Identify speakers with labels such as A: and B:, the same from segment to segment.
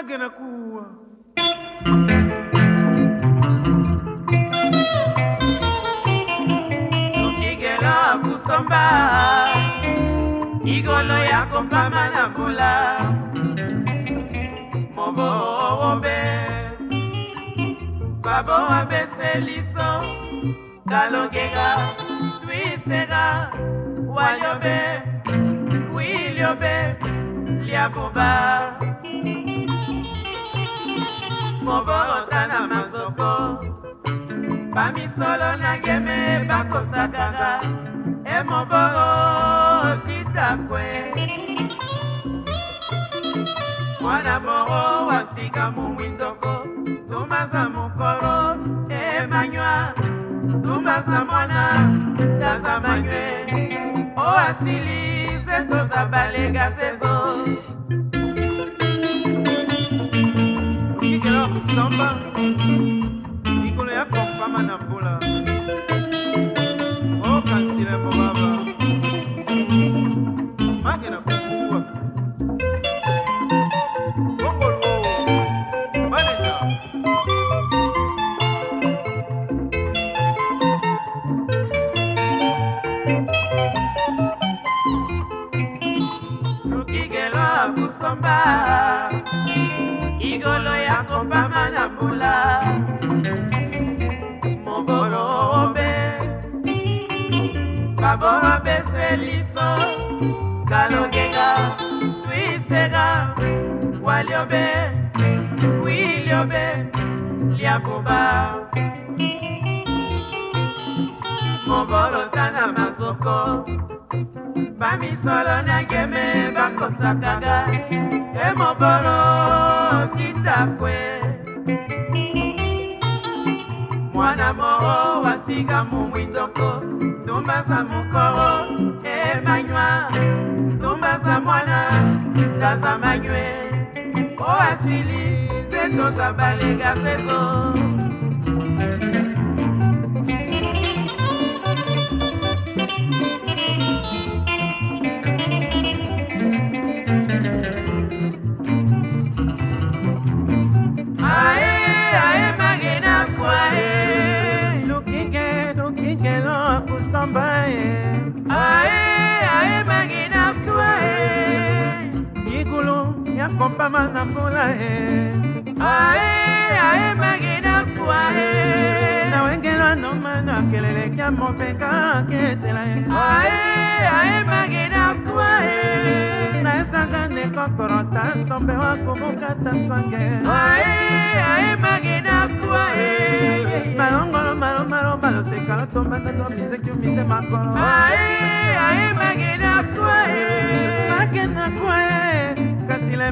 A: hagenakuwa tokigela kusomba igolo ya kopama na mbula mobowombe babo abeseliso kalongeka twiseka waliobe wiliobe liaboba moborota na masoko bamisolo nangeme bakosakaka e moboro otitakwe mwana moro wasika mowindoko tumasa mokolo emanywa tumasa mwana naza manywe o asili se toza balega sezo samba likolo ya kompama na mbula okansila oh, mobaba make na kokuwa bongolo likolo ya kopama na mbula moborobe baborobese liso kalogenga twisega waliobe wiliobe liaboba mobolota na masoko bamisolo na ngeme bakosakanga e mobolo ndakwe mwana moro wasinga mungwindoko ndombaza mokoro emanywa ndombaza mwana ndaza manywe o asili zetoza balenga sezo akopama na mbola e ae ae magina kua e na wengela noma na kelele kya mopeka ketela e ae ae magina kua e na ezanga ndeko korota sombe wa komoka ta swange ae ae magina kua e malongolo malomalo balosekalo tombanda to mizeki mize makolo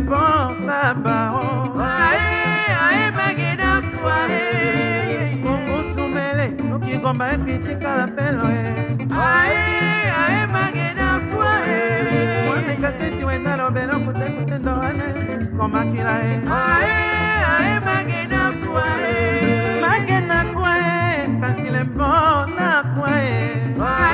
A: bon papa o aye aye magina kwae kongusumele okigomba ekitikala pelo e aye aye magina kwae mwamekaseti wendalo belo kutekutendoane komakila e aye aye magina kwae magina kwae kansile mbona kwae